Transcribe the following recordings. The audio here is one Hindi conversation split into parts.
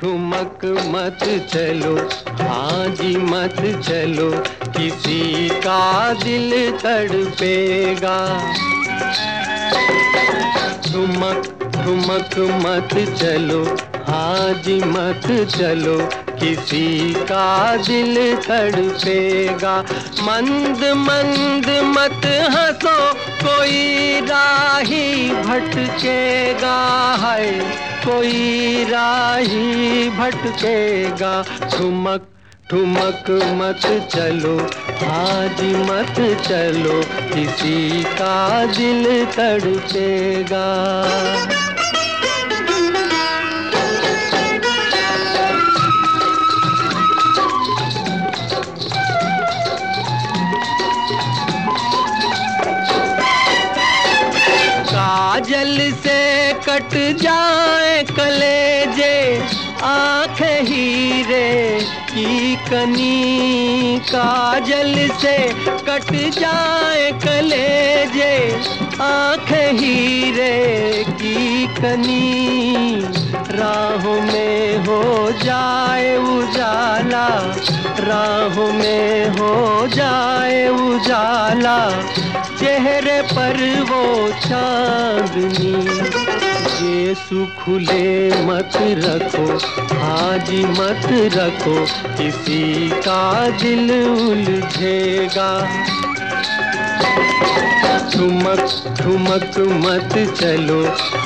ठुमक मत चलो आजी मत चलो, किसी का दिल तड़पेगा। ठुमक ठुमक मत चलो, हाजी मत चलो किसी का दिल तड़पेगा। मंद मंद मत हंसो, कोई राही भटकेगा। है कोई राही भटकेगा। ठुमक ठुमक मत चलो आज मत चलो, किसी का दिल तड़पेगा। काजल से कट जाए कलेजे, आँख हीरे की कनी। काजल से कट जाए कलेजे, आँख हीरे की कनी। राहों में हो जाए उजाला, राह में हो जाए उजाला, चेहरे पर वो चांदनी। ये सुखुले मत रखो, हाजी मत रखो, किसी का दिल उलझेगा। ठुमक ठुमक मत चलो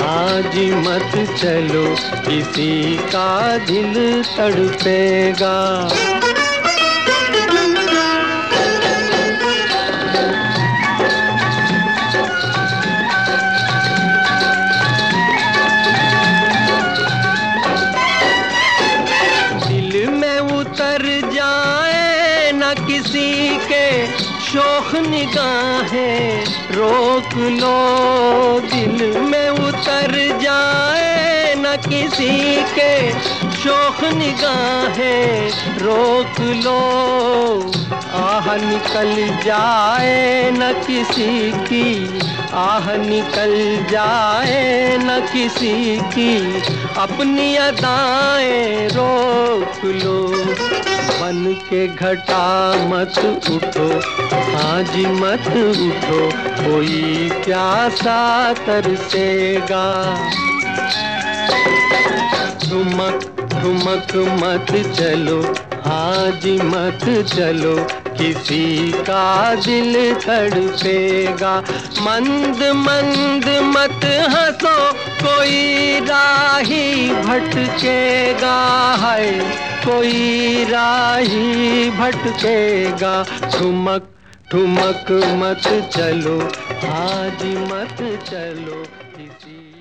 आज मत चलो किसी का दिल तड़पेगा। शोक निगाहें रोक लो, दिल में उतर जाए न किसी के। शोक निगाहें रोक लो, आह निकल जाए न किसी की। आह निकल जाए न किसी की। अपनी अदाएँ रोक लो। बन के घटा मत उठो आज मत उठो, कोई प्यासा तरसेगा। धुमक धुमक मत चलो आज मत चलो किसी का दिल तड़पेगा मंद मंद मत हंसो, कोई राही भटकेगा। है कोई राही भटकेगा। ठुमक ठुमक मत चलो, आज मत चलो किसी